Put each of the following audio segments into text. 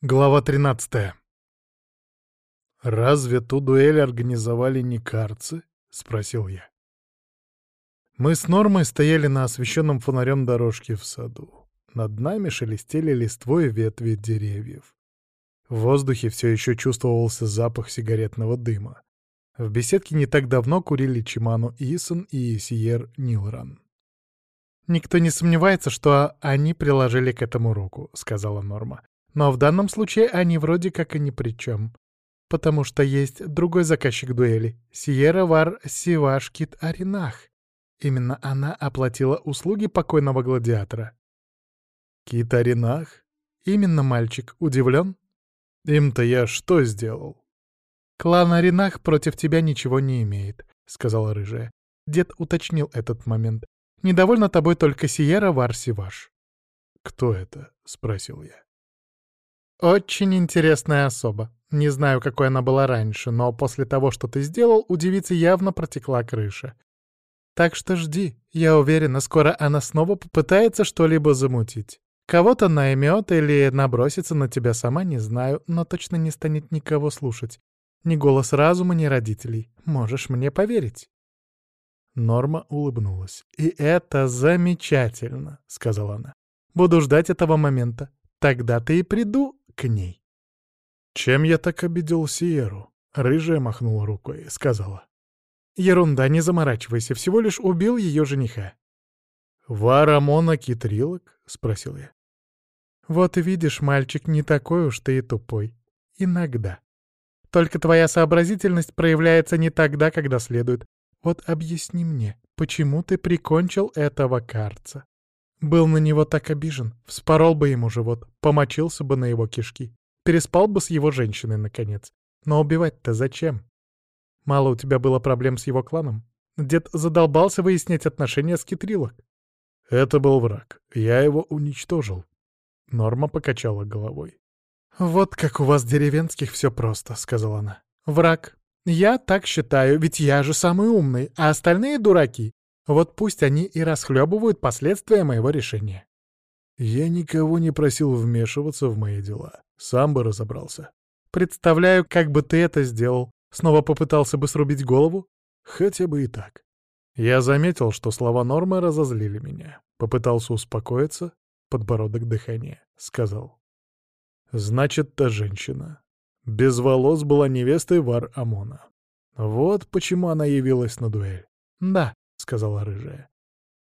Глава 13 «Разве ту дуэль организовали не карцы?» — спросил я. Мы с Нормой стояли на освещенном фонарем дорожке в саду. Над нами шелестели листвой ветви деревьев. В воздухе все еще чувствовался запах сигаретного дыма. В беседке не так давно курили Чиману Исон и Сиер Нилран. «Никто не сомневается, что они приложили к этому руку», — сказала Норма. Но в данном случае они вроде как и ни при чем. Потому что есть другой заказчик дуэли — Сиера Вар Сивашкит Аринах. Именно она оплатила услуги покойного гладиатора. Кит Аринах? Именно мальчик. Удивлен? Им-то я что сделал? Клан Аринах против тебя ничего не имеет, — сказала рыжая. Дед уточнил этот момент. Недовольна тобой только Сиера Вар Сиваш. «Кто это?» — спросил я. «Очень интересная особа. Не знаю, какой она была раньше, но после того, что ты сделал, у девицы явно протекла крыша. Так что жди. Я уверена, скоро она снова попытается что-либо замутить. Кого-то наймет или набросится на тебя сама, не знаю, но точно не станет никого слушать. Ни голос разума, ни родителей. Можешь мне поверить». Норма улыбнулась. «И это замечательно», — сказала она. «Буду ждать этого момента. Тогда-то и приду к ней. «Чем я так обидел Сиеру?» Рыжая махнула рукой, и сказала. «Ерунда, не заморачивайся, всего лишь убил ее жениха». «Варамона Китрилок?» — спросил я. «Вот видишь, мальчик, не такой уж ты и тупой. Иногда. Только твоя сообразительность проявляется не тогда, когда следует. Вот объясни мне, почему ты прикончил этого карца?» Был на него так обижен, вспорол бы ему живот, помочился бы на его кишки, переспал бы с его женщиной, наконец. Но убивать-то зачем? Мало у тебя было проблем с его кланом? Дед задолбался выяснять отношения с Китрилок. Это был враг. Я его уничтожил. Норма покачала головой. «Вот как у вас деревенских все просто», — сказала она. «Враг. Я так считаю, ведь я же самый умный, а остальные дураки. Вот пусть они и расхлебывают последствия моего решения. Я никого не просил вмешиваться в мои дела. Сам бы разобрался. Представляю, как бы ты это сделал. Снова попытался бы срубить голову? Хотя бы и так. Я заметил, что слова Нормы разозлили меня. Попытался успокоиться, подбородок дыхания. Сказал. Значит, та женщина. Без волос была невестой Вар Амона. Вот почему она явилась на дуэль. Да, — сказала рыжая.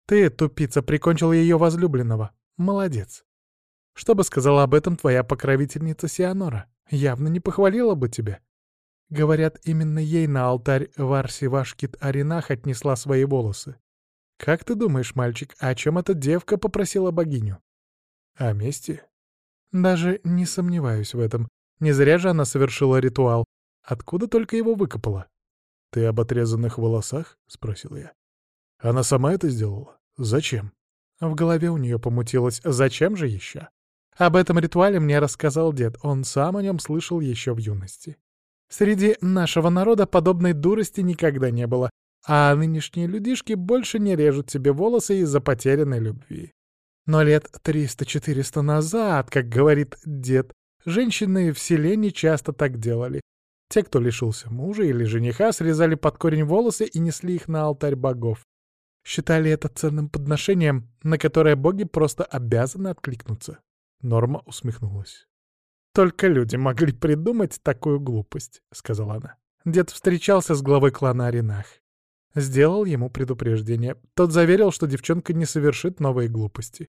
«Ты, тупица, прикончил ее возлюбленного. Молодец. Что бы сказала об этом твоя покровительница Сианора? Явно не похвалила бы тебя. Говорят, именно ей на алтарь Варси Вашкит Аринах отнесла свои волосы. Как ты думаешь, мальчик, о чем эта девка попросила богиню? О мести? Даже не сомневаюсь в этом. Не зря же она совершила ритуал. Откуда только его выкопала? Ты об отрезанных волосах? — спросил я. Она сама это сделала? Зачем? В голове у нее помутилось. Зачем же еще? Об этом ритуале мне рассказал дед. Он сам о нем слышал еще в юности. Среди нашего народа подобной дурости никогда не было, а нынешние людишки больше не режут себе волосы из-за потерянной любви. Но лет триста-четыреста назад, как говорит дед, женщины в селе не часто так делали. Те, кто лишился мужа или жениха, срезали под корень волосы и несли их на алтарь богов. Считали это ценным подношением, на которое боги просто обязаны откликнуться. Норма усмехнулась. «Только люди могли придумать такую глупость», — сказала она. Дед встречался с главой клана Аринах. Сделал ему предупреждение. Тот заверил, что девчонка не совершит новые глупости.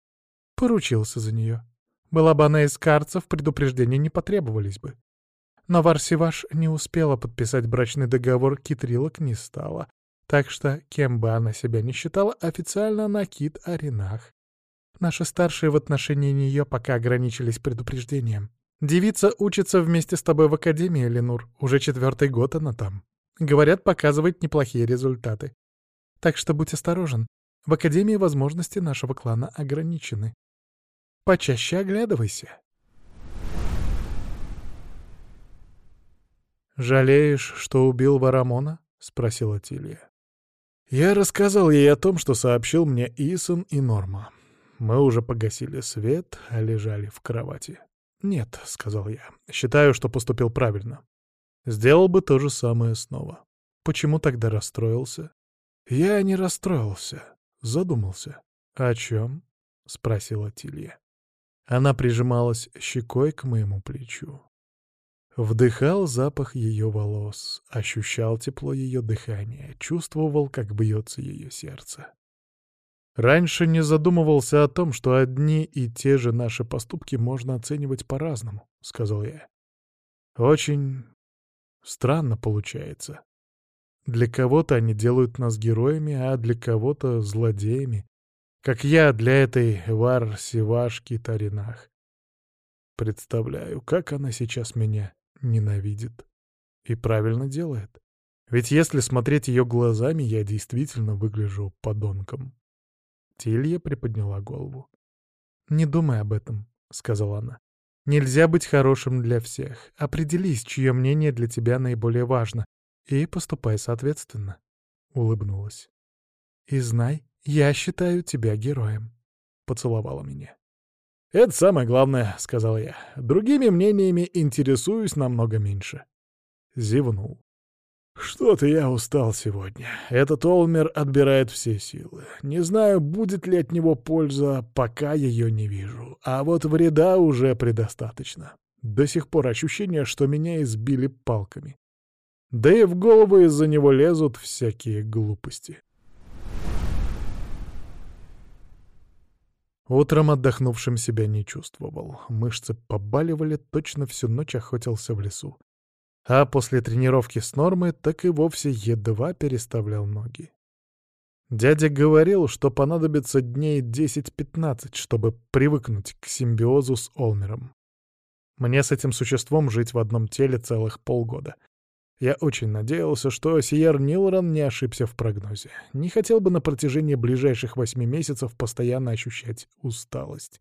Поручился за нее. Была бы она из карцев, предупреждения не потребовались бы. Но Варсиваш не успела подписать брачный договор, китрилок не стало, так что, кем бы она себя ни считала, официально она Кит Аринах. Наши старшие в отношении нее пока ограничились предупреждением. Девица учится вместе с тобой в Академии, Ленур. Уже четвертый год она там. Говорят, показывает неплохие результаты. Так что будь осторожен. В Академии возможности нашего клана ограничены. Почаще оглядывайся. «Жалеешь, что убил Варамона?» — спросила Тилья. Я рассказал ей о том, что сообщил мне Исон и Норма. Мы уже погасили свет, а лежали в кровати. «Нет», — сказал я, — «считаю, что поступил правильно. Сделал бы то же самое снова. Почему тогда расстроился?» «Я не расстроился. Задумался». «О чем?» — спросила Тилья. Она прижималась щекой к моему плечу. Вдыхал запах ее волос, ощущал тепло ее дыхания, чувствовал, как бьется ее сердце. Раньше не задумывался о том, что одни и те же наши поступки можно оценивать по-разному, — сказал я. Очень странно получается. Для кого-то они делают нас героями, а для кого-то — злодеями. Как я для этой Вар-Сивашки Таринах. Представляю, как она сейчас меня ненавидит. И правильно делает. Ведь если смотреть ее глазами, я действительно выгляжу подонком. Тилья приподняла голову. «Не думай об этом», — сказала она. «Нельзя быть хорошим для всех. Определись, чье мнение для тебя наиболее важно, и поступай соответственно», — улыбнулась. «И знай, я считаю тебя героем», — поцеловала меня. «Это самое главное», — сказал я. «Другими мнениями интересуюсь намного меньше». Зевнул. «Что-то я устал сегодня. Этот Олмер отбирает все силы. Не знаю, будет ли от него польза, пока ее не вижу. А вот вреда уже предостаточно. До сих пор ощущение, что меня избили палками. Да и в голову из-за него лезут всякие глупости». Утром отдохнувшим себя не чувствовал. Мышцы побаливали, точно всю ночь охотился в лесу. А после тренировки с нормой так и вовсе едва переставлял ноги. Дядя говорил, что понадобится дней 10-15, чтобы привыкнуть к симбиозу с Олмером. Мне с этим существом жить в одном теле целых полгода — я очень надеялся, что Сиер Нилрон не ошибся в прогнозе. Не хотел бы на протяжении ближайших восьми месяцев постоянно ощущать усталость.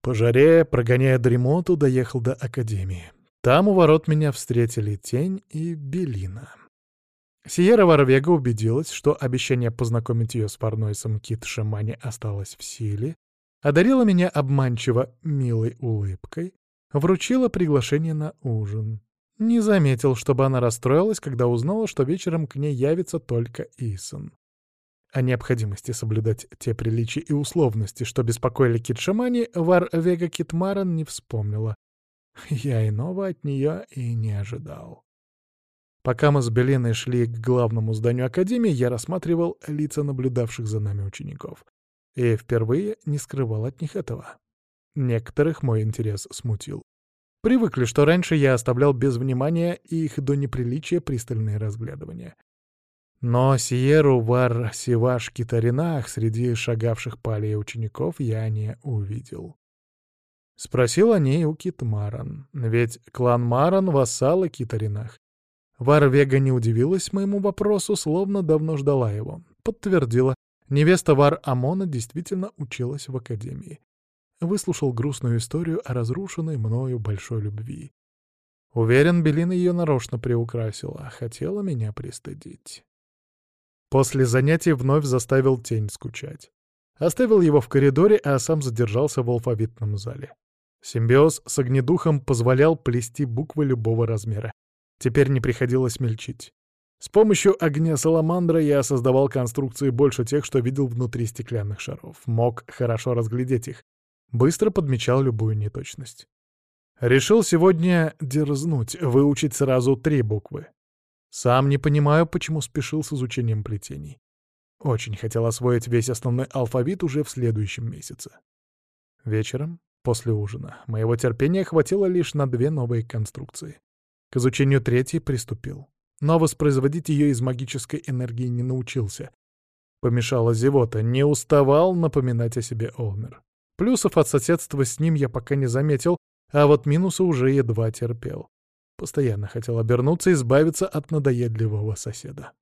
По жаре, прогоняя дремоту, доехал до Академии. Там у ворот меня встретили Тень и Белина. Сиера Варвега убедилась, что обещание познакомить ее с Фарнойсом Кит Шамани осталось в силе, одарила меня обманчиво милой улыбкой, вручила приглашение на ужин. Не заметил, чтобы она расстроилась, когда узнала, что вечером к ней явится только Исон. О необходимости соблюдать те приличия и условности, что беспокоили Китшамани, Вар Вега Китмаран не вспомнила. Я иного от нее и не ожидал. Пока мы с Белиной шли к главному зданию Академии, я рассматривал лица наблюдавших за нами учеников. И впервые не скрывал от них этого. Некоторых мой интерес смутил. Привыкли, что раньше я оставлял без внимания их до неприличия пристальные разглядывания. Но Сиеру Вар Сиваш Китаринах среди шагавших по аллее учеников я не увидел. Спросил о ней у Китмаран, ведь клан Маран — вассалы Китаринах. Вар Вега не удивилась моему вопросу, словно давно ждала его. Подтвердила, невеста Вар Амона действительно училась в академии выслушал грустную историю о разрушенной мною большой любви. Уверен, Белина ее нарочно приукрасила, хотела меня пристыдить. После занятий вновь заставил тень скучать. Оставил его в коридоре, а сам задержался в алфавитном зале. Симбиоз с огнедухом позволял плести буквы любого размера. Теперь не приходилось мельчить. С помощью огня саламандра я создавал конструкции больше тех, что видел внутри стеклянных шаров. Мог хорошо разглядеть их, Быстро подмечал любую неточность. Решил сегодня дерзнуть, выучить сразу три буквы. Сам не понимаю, почему спешил с изучением плетений. Очень хотел освоить весь основной алфавит уже в следующем месяце. Вечером, после ужина, моего терпения хватило лишь на две новые конструкции. К изучению третьей приступил. Но воспроизводить ее из магической энергии не научился. Помешала зевота, не уставал напоминать о себе Олмер. Плюсов от соседства с ним я пока не заметил, а вот минусы уже едва терпел. Постоянно хотел обернуться и избавиться от надоедливого соседа.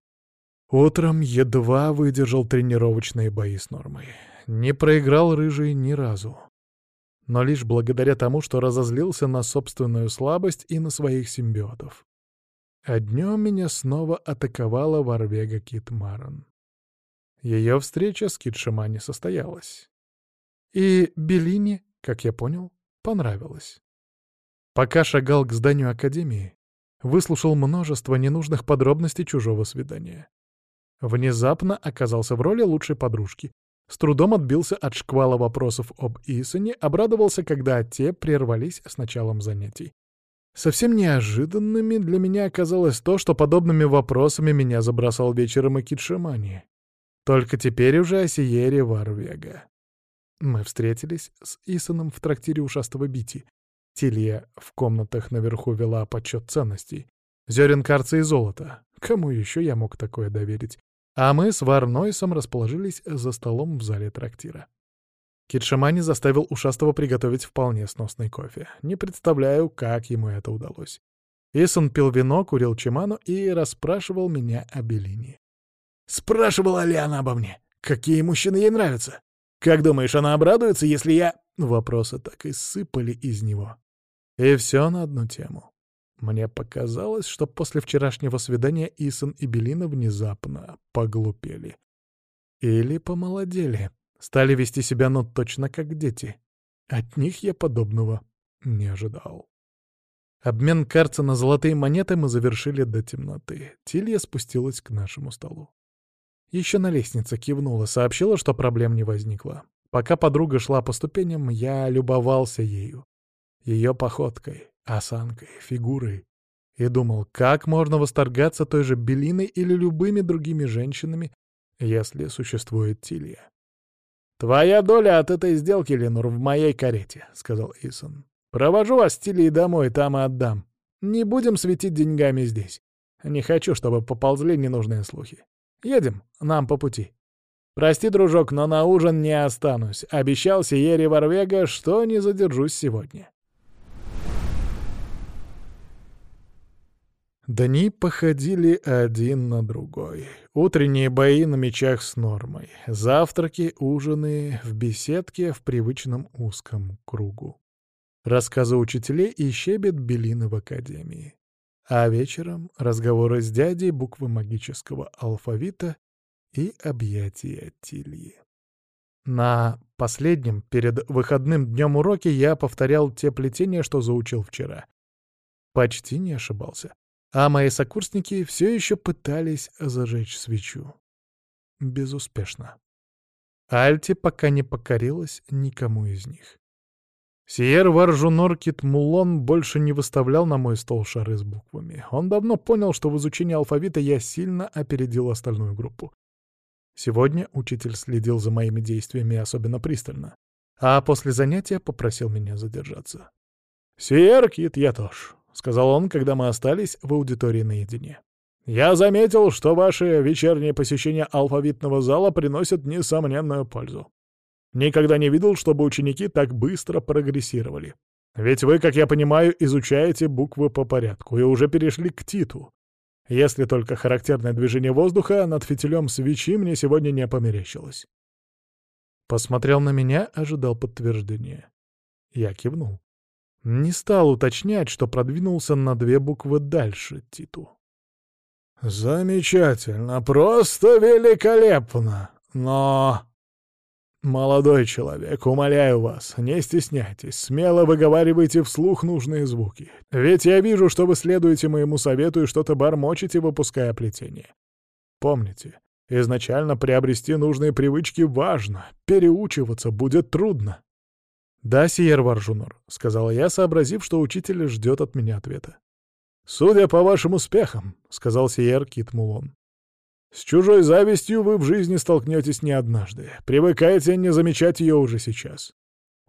Утром едва выдержал тренировочные бои с Нормой. Не проиграл рыжий ни разу. Но лишь благодаря тому, что разозлился на собственную слабость и на своих симбиотов. А днем меня снова атаковала Варвега Китмарон. Ее встреча с Китшима не состоялась. И Белине, как я понял, понравилось. Пока шагал к зданию Академии, выслушал множество ненужных подробностей чужого свидания. Внезапно оказался в роли лучшей подружки. С трудом отбился от шквала вопросов об Исоне, обрадовался, когда те прервались с началом занятий. Совсем неожиданными для меня оказалось то, что подобными вопросами меня забросал вечером и Китшимани. Только теперь уже о Сиере Варвега. Мы встретились с Исоном в трактире ушастого Бити. Тилья в комнатах наверху вела подсчет ценностей. Зерен карца и золота. Кому еще я мог такое доверить? А мы с Варнойсом расположились за столом в зале трактира. Китшамани заставил ушастого приготовить вполне сносный кофе. Не представляю, как ему это удалось. Исон пил вино, курил чиману и расспрашивал меня о Белине. «Спрашивала ли она обо мне? Какие мужчины ей нравятся? Как думаешь, она обрадуется, если я...» Вопросы так и сыпали из него. И все на одну тему. Мне показалось, что после вчерашнего свидания Исон и Белина внезапно поглупели. Или помолодели. Стали вести себя, ну, точно как дети. От них я подобного не ожидал. Обмен карца на золотые монеты мы завершили до темноты. Тилья спустилась к нашему столу. Еще на лестнице кивнула, сообщила, что проблем не возникло. Пока подруга шла по ступеням, я любовался ею ее походкой, осанкой, фигурой, и думал, как можно восторгаться той же Белиной или любыми другими женщинами, если существует Тилья. «Твоя доля от этой сделки, Ленур, в моей карете», — сказал Исон. «Провожу вас с Тильей домой, там и отдам. Не будем светить деньгами здесь. Не хочу, чтобы поползли ненужные слухи. Едем, нам по пути. Прости, дружок, но на ужин не останусь. Обещал Сиере Варвега, что не задержусь сегодня». Дни походили один на другой. Утренние бои на мечах с нормой, завтраки, ужины в беседке в привычном узком кругу. Рассказы учителей и щебет Белины в академии. А вечером разговоры с дядей, буквы магического алфавита и объятия Тильи. На последнем, перед выходным днем уроке, я повторял те плетения, что заучил вчера. Почти не ошибался а мои сокурсники все еще пытались зажечь свечу. Безуспешно. Альти пока не покорилась никому из них. Сиер Варжунор Китмулон больше не выставлял на мой стол шары с буквами. Он давно понял, что в изучении алфавита я сильно опередил остальную группу. Сегодня учитель следил за моими действиями особенно пристально, а после занятия попросил меня задержаться. «Сиер Кит, я тоже. — сказал он, когда мы остались в аудитории наедине. «Я заметил, что ваши вечерние посещения алфавитного зала приносят несомненную пользу. Никогда не видел, чтобы ученики так быстро прогрессировали. Ведь вы, как я понимаю, изучаете буквы по порядку и уже перешли к титу. Если только характерное движение воздуха над фитилем свечи мне сегодня не померещилось». Посмотрел на меня, ожидал подтверждения. Я кивнул. Не стал уточнять, что продвинулся на две буквы дальше Титу. «Замечательно, просто великолепно, но...» «Молодой человек, умоляю вас, не стесняйтесь, смело выговаривайте вслух нужные звуки. Ведь я вижу, что вы следуете моему совету и что-то бормочете, выпуская плетение. Помните, изначально приобрести нужные привычки важно, переучиваться будет трудно. «Да, Сиер Варжунор», — сказала я, сообразив, что учитель ждет от меня ответа. «Судя по вашим успехам», — сказал Сиер Китмулон. «С чужой завистью вы в жизни столкнетесь не однажды. Привыкайте не замечать ее уже сейчас.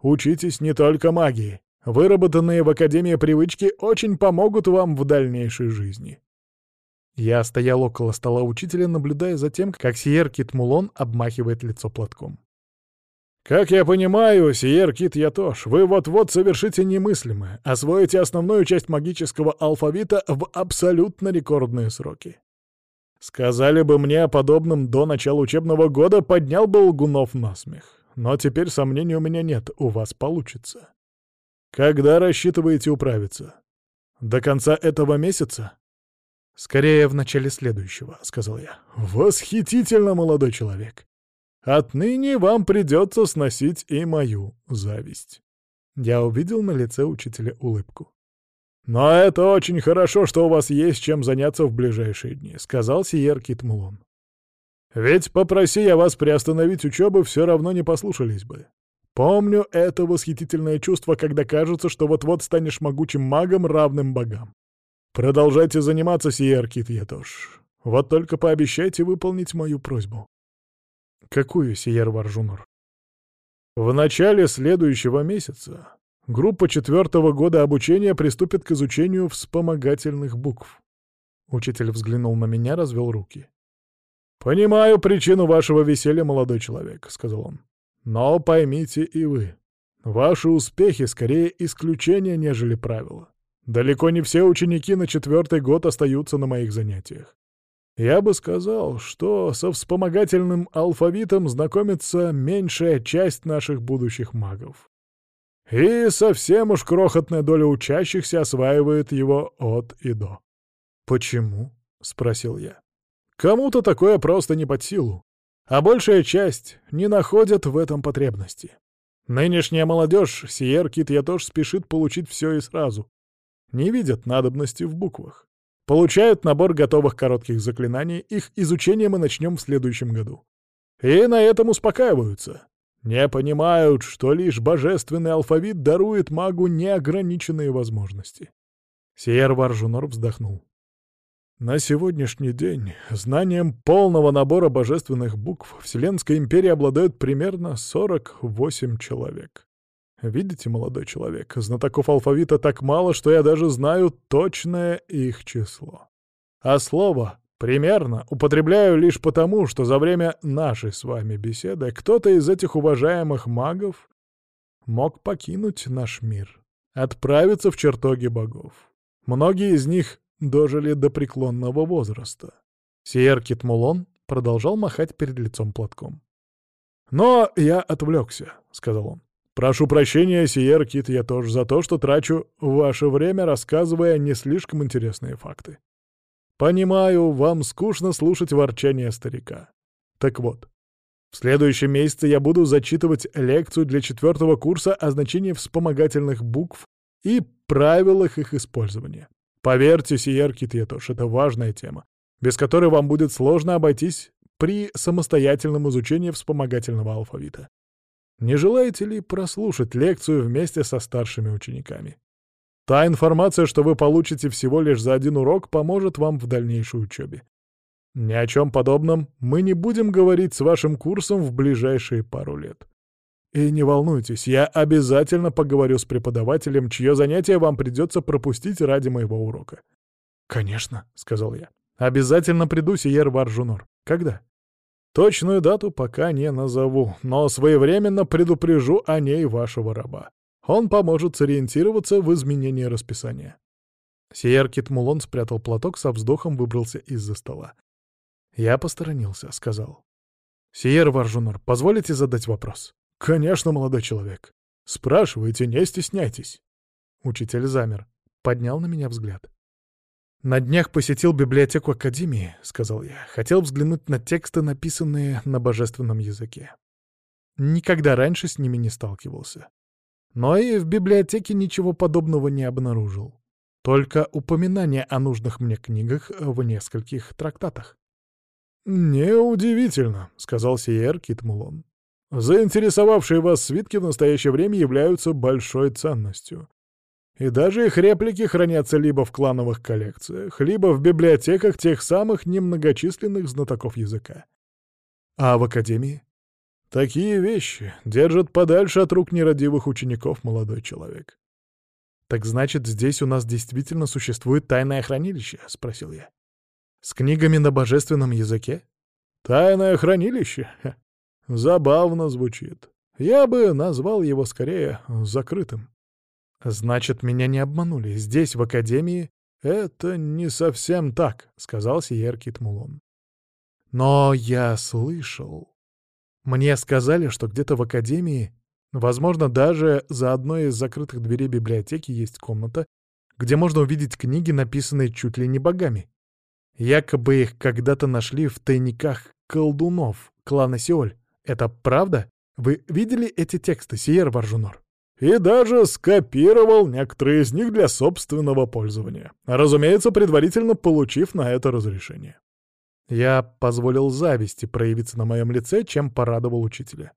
Учитесь не только магии. Выработанные в Академии привычки очень помогут вам в дальнейшей жизни». Я стоял около стола учителя, наблюдая за тем, как Сиер Китмулон обмахивает лицо платком. «Как я понимаю, Сиер Кит Ятош, вы вот-вот совершите немыслимое, освоите основную часть магического алфавита в абсолютно рекордные сроки. Сказали бы мне о подобном до начала учебного года, поднял бы лгунов на смех. Но теперь сомнений у меня нет, у вас получится. Когда рассчитываете управиться? До конца этого месяца? Скорее, в начале следующего, — сказал я. Восхитительно, молодой человек. Отныне вам придется сносить и мою зависть. Я увидел на лице учителя улыбку. «Но это очень хорошо, что у вас есть чем заняться в ближайшие дни», — сказал Сиер Китмулон. «Ведь попроси я вас приостановить учебу, все равно не послушались бы. Помню это восхитительное чувство, когда кажется, что вот-вот станешь могучим магом, равным богам. Продолжайте заниматься, Сиер Кит. Вот только пообещайте выполнить мою просьбу». «Какую, Сиер Варжунор?» «В начале следующего месяца Группа четвертого года обучения приступит к изучению вспомогательных букв. Учитель взглянул на меня, развел руки. «Понимаю причину вашего веселья, молодой человек», — сказал он. «Но поймите и вы, ваши успехи скорее исключение, нежели правило. Далеко не все ученики на четвертый год остаются на моих занятиях. Я бы сказал, что со вспомогательным алфавитом знакомится меньшая часть наших будущих магов. И совсем уж крохотная доля учащихся осваивает его от и до. «Почему?» — спросил я. «Кому-то такое просто не под силу, а большая часть не находят в этом потребности. Нынешняя молодежь, Сиер тоже спешит получить все и сразу. Не видят надобности в буквах. Получают набор готовых коротких заклинаний, их изучение мы начнем в следующем году. И на этом успокаиваются. Не понимают, что лишь божественный алфавит дарует магу неограниченные возможности. Сиер Варжунор вздохнул. На сегодняшний день знанием полного набора божественных букв Вселенской империи обладают примерно 48 человек. Видите, молодой человек, знатоков алфавита так мало, что я даже знаю точное их число. А слово Примерно употребляю лишь потому, что за время нашей с вами беседы кто-то из этих уважаемых магов мог покинуть наш мир, отправиться в чертоги богов. Многие из них дожили до преклонного возраста. Сиер Китмулон продолжал махать перед лицом платком. «Но я отвлекся», — сказал он. «Прошу прощения, Сиер Кит, я тоже за то, что трачу ваше время, рассказывая не слишком интересные факты. Понимаю, вам скучно слушать ворчание старика. Так вот, в следующем месяце я буду зачитывать лекцию для четвертого курса о значении вспомогательных букв и правилах их использования. Поверьте, Сиер Китьетош, это важная тема, без которой вам будет сложно обойтись при самостоятельном изучении вспомогательного алфавита. Не желаете ли прослушать лекцию вместе со старшими учениками? Та информация, что вы получите всего лишь за один урок, поможет вам в дальнейшей учебе. Ни о чем подобном мы не будем говорить с вашим курсом в ближайшие пару лет. И не волнуйтесь, я обязательно поговорю с преподавателем, чье занятие вам придется пропустить ради моего урока. «Конечно», — сказал я. «Обязательно приду, Сиер Варжунор. Когда?» «Точную дату пока не назову, но своевременно предупрежу о ней вашего раба. Он поможет сориентироваться в изменении расписания. Сиер Китмулон спрятал платок, со вздохом выбрался из-за стола. Я посторонился, сказал. «Сиер Варжунор, позволите задать вопрос?» «Конечно, молодой человек. Спрашивайте, не стесняйтесь». Учитель замер, поднял на меня взгляд. «На днях посетил библиотеку Академии», — сказал я. «Хотел взглянуть на тексты, написанные на божественном языке. Никогда раньше с ними не сталкивался. Но и в библиотеке ничего подобного не обнаружил. Только упоминание о нужных мне книгах в нескольких трактатах. «Неудивительно», — сказал Сиер Китмулон. «Заинтересовавшие вас свитки в настоящее время являются большой ценностью. И даже их реплики хранятся либо в клановых коллекциях, либо в библиотеках тех самых немногочисленных знатоков языка. А в Академии? Такие вещи держат подальше от рук нерадивых учеников молодой человек. «Так значит, здесь у нас действительно существует тайное хранилище?» — спросил я. «С книгами на божественном языке?» «Тайное хранилище?» Забавно звучит. Я бы назвал его скорее закрытым. «Значит, меня не обманули. Здесь, в Академии, это не совсем так», — сказал Сиер Китмулон. «Но я слышал...» Мне сказали, что где-то в академии, возможно, даже за одной из закрытых дверей библиотеки есть комната, где можно увидеть книги, написанные чуть ли не богами. Якобы их когда-то нашли в тайниках колдунов клана Сеоль. Это правда? Вы видели эти тексты, Сиер Варжунор? и даже скопировал некоторые из них для собственного пользования, разумеется, предварительно получив на это разрешение. Я позволил зависти проявиться на моем лице, чем порадовал учителя.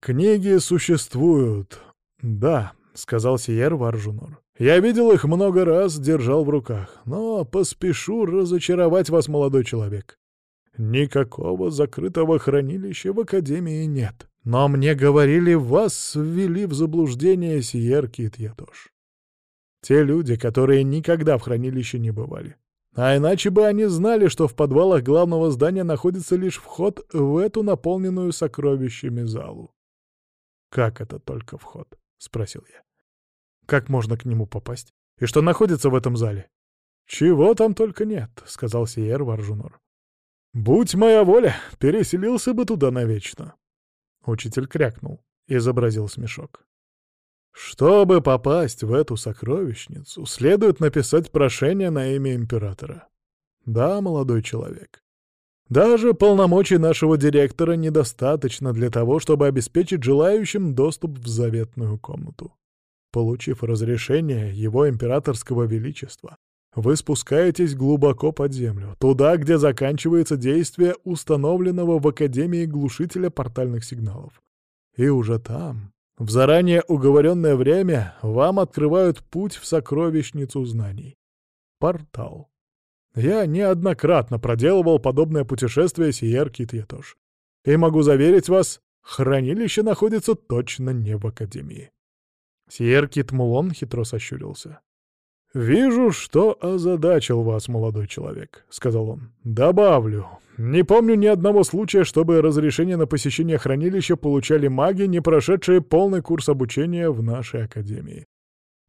«Книги существуют, да», — сказал Сиер Варжунор. «Я видел их много раз, держал в руках, но поспешу разочаровать вас, молодой человек. Никакого закрытого хранилища в Академии нет. Но мне говорили, вас ввели в заблуждение Сиер Китьятош. Те люди, которые никогда в хранилище не бывали. А иначе бы они знали, что в подвалах главного здания находится лишь вход в эту наполненную сокровищами залу. «Как это только вход?» — спросил я. «Как можно к нему попасть? И что находится в этом зале?» «Чего там только нет», — сказал Сиер Варжунор. «Будь моя воля, переселился бы туда навечно». Учитель крякнул, изобразил смешок. Чтобы попасть в эту сокровищницу, следует написать прошение на имя императора. Да, молодой человек. Даже полномочий нашего директора недостаточно для того, чтобы обеспечить желающим доступ в заветную комнату. Получив разрешение его императорского величества, вы спускаетесь глубоко под землю, туда, где заканчивается действие установленного в Академии глушителя портальных сигналов. И уже там, в заранее уговоренное время, вам открывают путь в сокровищницу знаний. Портал. Я неоднократно проделывал подобное путешествие Сиер Китьетош. И могу заверить вас, хранилище находится точно не в Академии. Сиер Китмулон хитро сощурился. «Вижу, что озадачил вас, молодой человек», — сказал он. «Добавлю. Не помню ни одного случая, чтобы разрешение на посещение хранилища получали маги, не прошедшие полный курс обучения в нашей академии.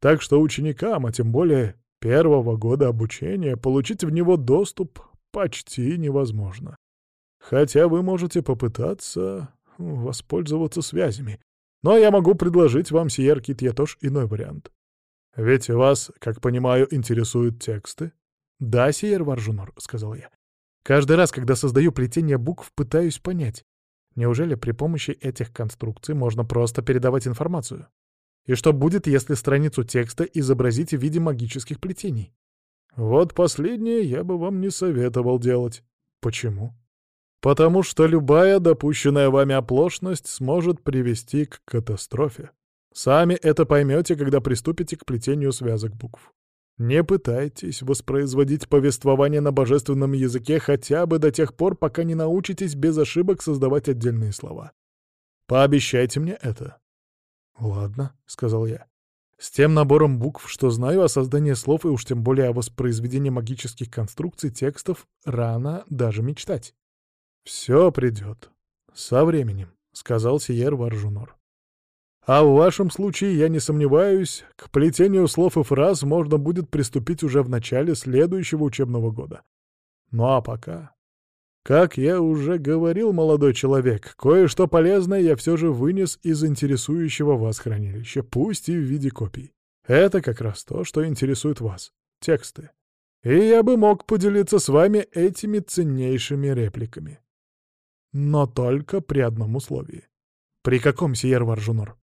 Так что ученикам, а тем более первого года обучения, получить в него доступ почти невозможно. Хотя вы можете попытаться воспользоваться связями. Но я могу предложить вам, Сиер Китьятош, иной вариант. «Ведь вас, как понимаю, интересуют тексты?» «Да, Сиер Варжунор», — сказал я. «Каждый раз, когда создаю плетение букв, пытаюсь понять, неужели при помощи этих конструкций можно просто передавать информацию? И что будет, если страницу текста изобразить в виде магических плетений?» «Вот последнее я бы вам не советовал делать». «Почему?» «Потому что любая допущенная вами оплошность сможет привести к катастрофе», Сами это поймете, когда приступите к плетению связок букв. Не пытайтесь воспроизводить повествование на божественном языке хотя бы до тех пор, пока не научитесь без ошибок создавать отдельные слова. Пообещайте мне это. «Ладно», — сказал я. «С тем набором букв, что знаю о создании слов и уж тем более о воспроизведении магических конструкций текстов, рано даже мечтать». «Все придет. Со временем», — сказал Сиер Варжунор. А в вашем случае, я не сомневаюсь, к плетению слов и фраз можно будет приступить уже в начале следующего учебного года. Ну а пока... Как я уже говорил, молодой человек, кое-что полезное я все же вынес из интересующего вас хранилища, пусть и в виде копий. Это как раз то, что интересует вас — тексты. И я бы мог поделиться с вами этими ценнейшими репликами. Но только при одном условии. При каком, Сиер Варжунор?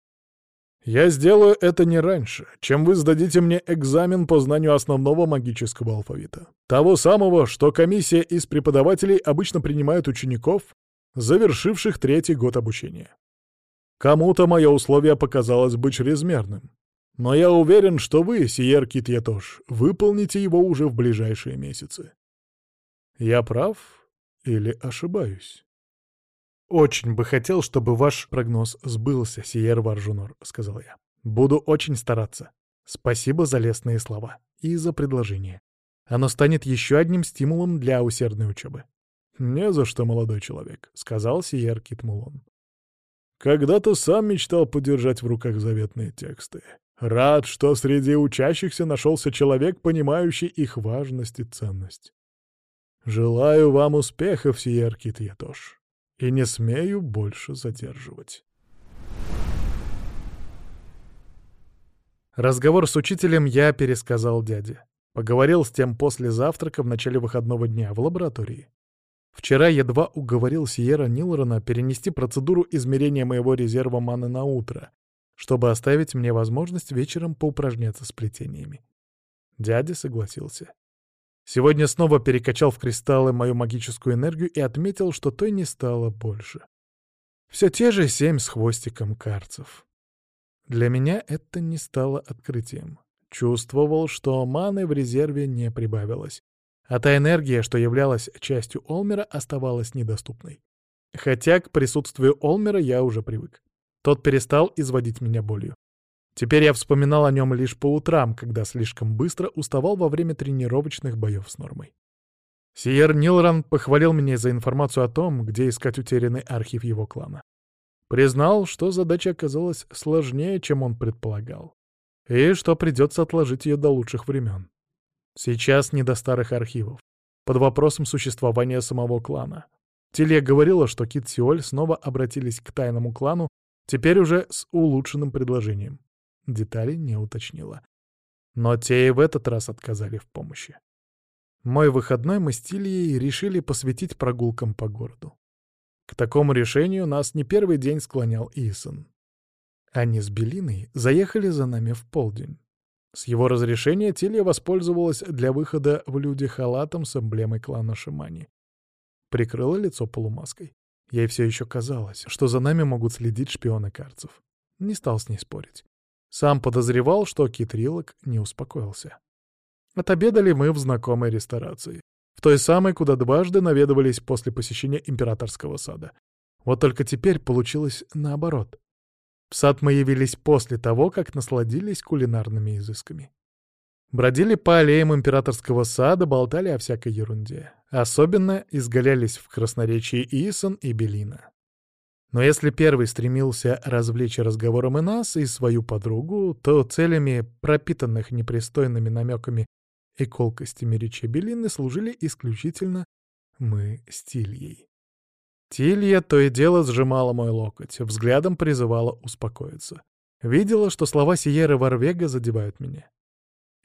Я сделаю это не раньше, чем вы сдадите мне экзамен по знанию основного магического алфавита. Того самого, что комиссия из преподавателей обычно принимает учеников, завершивших третий год обучения. Кому-то мое условие показалось бы чрезмерным. Но я уверен, что вы, Сиер Китьетош, выполните его уже в ближайшие месяцы. Я прав или ошибаюсь? «Очень бы хотел, чтобы ваш прогноз сбылся, Сиер Варжунор», — сказал я. «Буду очень стараться. Спасибо за лестные слова и за предложение. Оно станет еще одним стимулом для усердной учебы». «Не за что, молодой человек», — сказал Сиер Китмулон. «Когда-то сам мечтал подержать в руках заветные тексты. Рад, что среди учащихся нашелся человек, понимающий их важность и ценность. Желаю вам успехов, Сиер Китьятош и не смею больше задерживать. Разговор с учителем я пересказал дяде. Поговорил с тем после завтрака в начале выходного дня в лаборатории. Вчера едва уговорил Сиера Нилрона перенести процедуру измерения моего резерва маны на утро, чтобы оставить мне возможность вечером поупражняться с плетениями. Дядя согласился. Сегодня снова перекачал в кристаллы мою магическую энергию и отметил, что той не стало больше. Все те же семь с хвостиком карцев. Для меня это не стало открытием. Чувствовал, что маны в резерве не прибавилось, а та энергия, что являлась частью Олмера, оставалась недоступной. Хотя к присутствию Олмера я уже привык. Тот перестал изводить меня болью. Теперь я вспоминал о нем лишь по утрам, когда слишком быстро уставал во время тренировочных боев с Нормой. Сиер Нилран похвалил меня за информацию о том, где искать утерянный архив его клана. Признал, что задача оказалась сложнее, чем он предполагал, и что придется отложить ее до лучших времен. Сейчас не до старых архивов, под вопросом существования самого клана. Тилья говорила, что Кит Сиоль снова обратились к тайному клану, теперь уже с улучшенным предложением. Детали не уточнила. Но те и в этот раз отказали в помощи. Мой выходной мы с Тильей решили посвятить прогулкам по городу. К такому решению нас не первый день склонял Исон. Они с Белиной заехали за нами в полдень. С его разрешения Тилья воспользовалась для выхода в люди халатом с эмблемой клана Шимани. Прикрыла лицо полумаской. Ей все еще казалось, что за нами могут следить шпионы карцев. Не стал с ней спорить. Сам подозревал, что Китрилок не успокоился. Отобедали мы в знакомой ресторации. В той самой, куда дважды наведывались после посещения императорского сада. Вот только теперь получилось наоборот. В сад мы явились после того, как насладились кулинарными изысками. Бродили по аллеям императорского сада, болтали о всякой ерунде. Особенно изгалялись в красноречии Исон и Белина. Но если первый стремился развлечь разговором и нас, и свою подругу, то целями пропитанных непристойными намеками и колкостями речи Белины служили исключительно мы с Тильей. Тилья то и дело сжимала мой локоть, взглядом призывала успокоиться. Видела, что слова Сиеры Варвега задевают меня.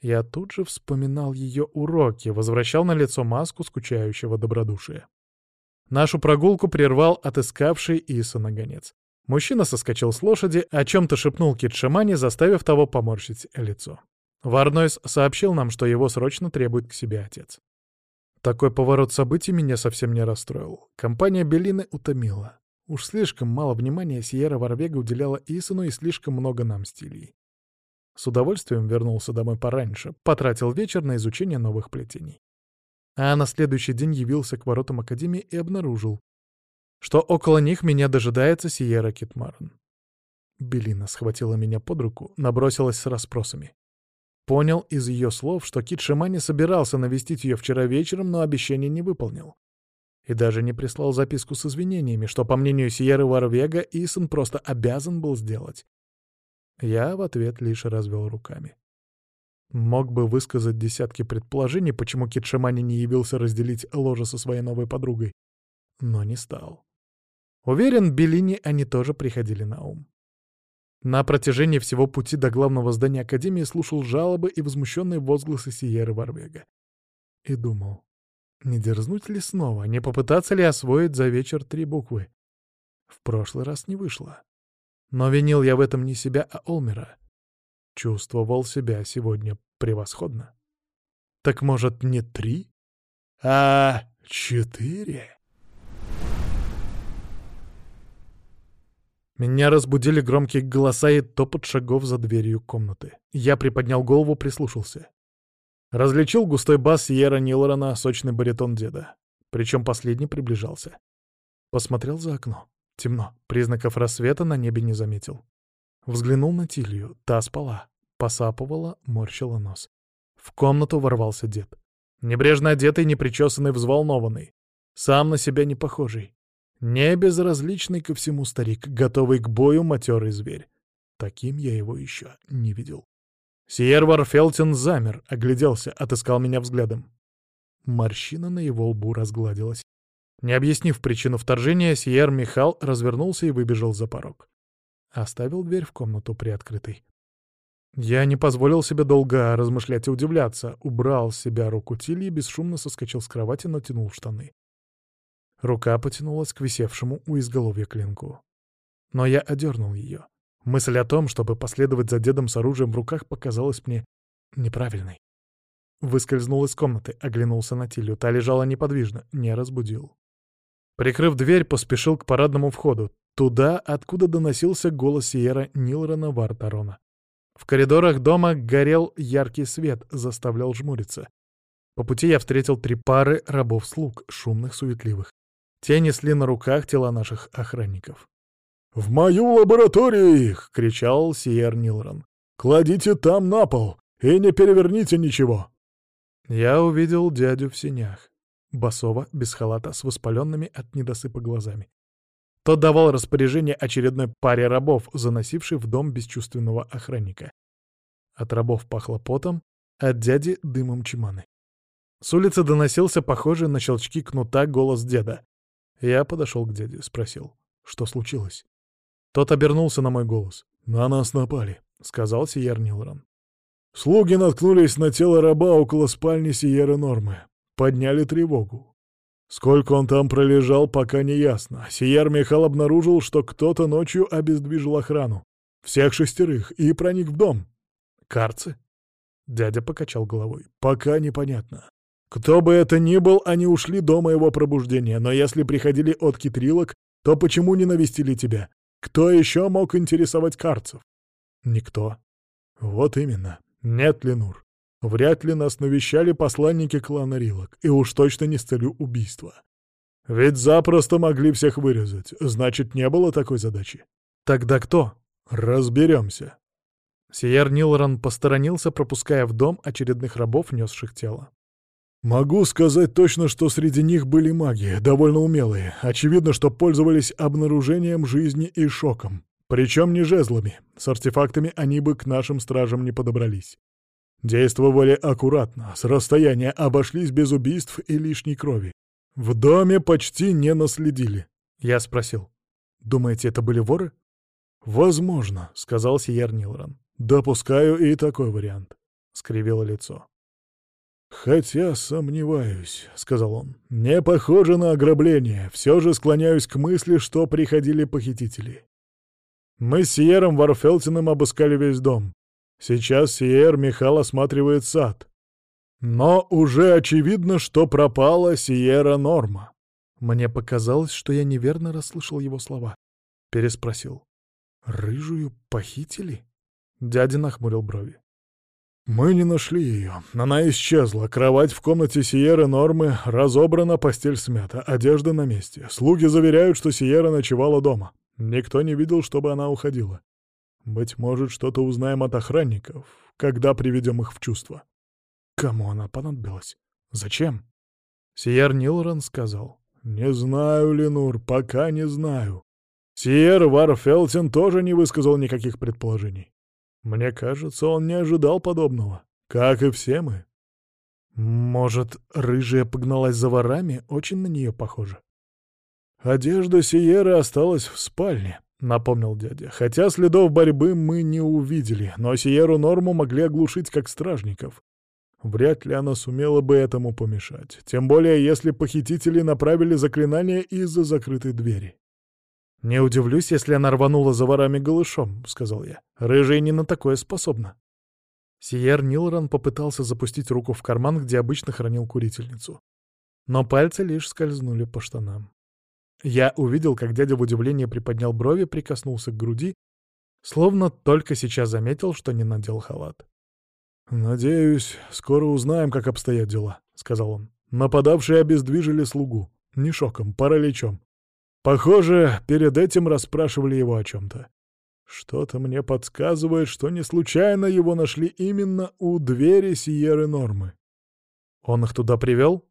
Я тут же вспоминал ее уроки, возвращал на лицо маску скучающего добродушия. Нашу прогулку прервал отыскавший Иса нагонец. Мужчина соскочил с лошади, о чем-то шепнул Китшимани, заставив того поморщить лицо. Варнойс сообщил нам, что его срочно требует к себе отец. Такой поворот событий меня совсем не расстроил. Компания Белины утомила. Уж слишком мало внимания Сиера Варвега уделяла Исану и слишком много нам стилей. С удовольствием вернулся домой пораньше, потратил вечер на изучение новых плетений а на следующий день явился к воротам Академии и обнаружил, что около них меня дожидается Сиера Китмарн. Белина схватила меня под руку, набросилась с расспросами. Понял из ее слов, что Кит Шимани собирался навестить ее вчера вечером, но обещание не выполнил. И даже не прислал записку с извинениями, что, по мнению Сиеры Варвега, Исон просто обязан был сделать. Я в ответ лишь развел руками. Мог бы высказать десятки предположений, почему Кит не явился разделить ложе со своей новой подругой. Но не стал. Уверен, Беллини они тоже приходили на ум. На протяжении всего пути до главного здания Академии слушал жалобы и возмущенные возгласы Сиеры Варвега. И думал, не дерзнуть ли снова, не попытаться ли освоить за вечер три буквы. В прошлый раз не вышло. Но винил я в этом не себя, а Олмера. Чувствовал себя сегодня превосходно. Так может, не три, а четыре? Меня разбудили громкие голоса и топот шагов за дверью комнаты. Я приподнял голову, прислушался. Различил густой бас Сьерра Нилорана, сочный баритон деда. Причем последний приближался. Посмотрел за окно. Темно. Признаков рассвета на небе не заметил. Взглянул на Тилью. Та спала. Посапывала, морщила нос. В комнату ворвался дед. Небрежно одетый, непричесанный, взволнованный. Сам на себя не похожий. Не безразличный ко всему старик, готовый к бою матерый зверь. Таким я его еще не видел. Сиер Варфелтин замер, огляделся, отыскал меня взглядом. Морщина на его лбу разгладилась. Не объяснив причину вторжения, Сиер Михал развернулся и выбежал за порог. Оставил дверь в комнату приоткрытой. Я не позволил себе долго размышлять и удивляться, убрал с себя руку Тилли и бесшумно соскочил с кровати, натянул штаны. Рука потянулась к висевшему у изголовья клинку. Но я одернул ее. Мысль о том, чтобы последовать за дедом с оружием в руках, показалась мне неправильной. Выскользнул из комнаты, оглянулся на Тилью. Та лежала неподвижно, не разбудил. Прикрыв дверь, поспешил к парадному входу, туда, откуда доносился голос Сиера Нилрона Вартарона. В коридорах дома горел яркий свет, заставлял жмуриться. По пути я встретил три пары рабов-слуг, шумных, суетливых. Те несли на руках тела наших охранников. «В мою лабораторию их!» — кричал Сиер Нилрон. «Кладите там на пол и не переверните ничего!» Я увидел дядю в синях. Басова, без халата, с воспаленными от недосыпа глазами. Тот давал распоряжение очередной паре рабов, заносившей в дом бесчувственного охранника. От рабов пахло потом, от дяди — дымом чиманы. С улицы доносился похожий на щелчки кнута голос деда. Я подошел к дяде, спросил, что случилось. Тот обернулся на мой голос. «На нас напали», — сказал Сиер Нилрон. Слуги наткнулись на тело раба около спальни Сиеры Нормы. Подняли тревогу. Сколько он там пролежал, пока не ясно. Сияр Михал обнаружил, что кто-то ночью обездвижил охрану. Всех шестерых, и проник в дом. Карцы? Дядя покачал головой. Пока непонятно. Кто бы это ни был, они ушли до моего пробуждения, но если приходили от китрилок, то почему не навестили тебя? Кто еще мог интересовать карцев? Никто. Вот именно. Нет, Ленур. Вряд ли нас навещали посланники клана Рилок, и уж точно не с целью убийства. Ведь запросто могли всех вырезать, значит, не было такой задачи. Тогда кто? Разберемся. Сиер Нилрон посторонился, пропуская в дом очередных рабов, несших тело. «Могу сказать точно, что среди них были маги, довольно умелые. Очевидно, что пользовались обнаружением жизни и шоком. Причем не жезлами. С артефактами они бы к нашим стражам не подобрались. Действовали аккуратно, с расстояния обошлись без убийств и лишней крови. В доме почти не наследили. Я спросил. «Думаете, это были воры?» «Возможно», — сказал Сиер Нилрон. «Допускаю и такой вариант», — скривило лицо. «Хотя сомневаюсь», — сказал он. «Не похоже на ограбление. Все же склоняюсь к мысли, что приходили похитители. Мы с Сиером Варфелтиным обыскали весь дом. Сейчас Сиер Михал осматривает сад. Но уже очевидно, что пропала Сиера Норма. Мне показалось, что я неверно расслышал его слова. Переспросил. «Рыжую похитили?» Дядя нахмурил брови. «Мы не нашли ее. Она исчезла. Кровать в комнате Сиеры Нормы разобрана, постель смята, одежда на месте. Слуги заверяют, что Сиера ночевала дома. Никто не видел, чтобы она уходила. Быть может, что-то узнаем от охранников, когда приведем их в чувство. Кому она понадобилась? Зачем? Сиер Нилрон сказал. «Не знаю, Ленур, пока не знаю. Сиер Варфелтин тоже не высказал никаких предположений. Мне кажется, он не ожидал подобного, как и все мы. Может, рыжая погналась за ворами? Очень на нее похоже. Одежда Сиеры осталась в спальне. — напомнил дядя. «Хотя следов борьбы мы не увидели, но Сиеру Норму могли оглушить как стражников. Вряд ли она сумела бы этому помешать. Тем более, если похитители направили заклинание из-за закрытой двери». «Не удивлюсь, если она рванула за ворами голышом», — сказал я. «Рыжая не на такое способна». Сиер Нилрон попытался запустить руку в карман, где обычно хранил курительницу. Но пальцы лишь скользнули по штанам. Я увидел, как дядя в удивлении приподнял брови, прикоснулся к груди, словно только сейчас заметил, что не надел халат. «Надеюсь, скоро узнаем, как обстоят дела», — сказал он. Нападавшие обездвижили слугу. Не шоком, параличом. Похоже, перед этим расспрашивали его о чем-то. Что-то мне подсказывает, что не случайно его нашли именно у двери Сиеры Нормы. Он их туда привел?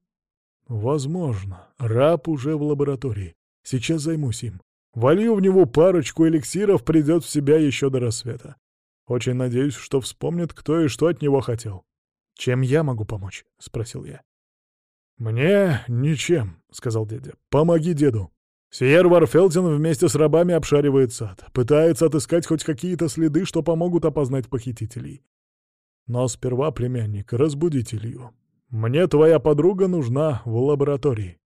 Возможно. Раб уже в лаборатории. Сейчас займусь им. Волью в него парочку эликсиров, придет в себя еще до рассвета. Очень надеюсь, что вспомнит, кто и что от него хотел. «Чем я могу помочь?» — спросил я. «Мне ничем», — сказал дядя. «Помоги деду. Сиер Варфелтин вместе с рабами обшаривает сад, пытается отыскать хоть какие-то следы, что помогут опознать похитителей. Но сперва, племянник, разбудите Илью. Мне твоя подруга нужна в лаборатории.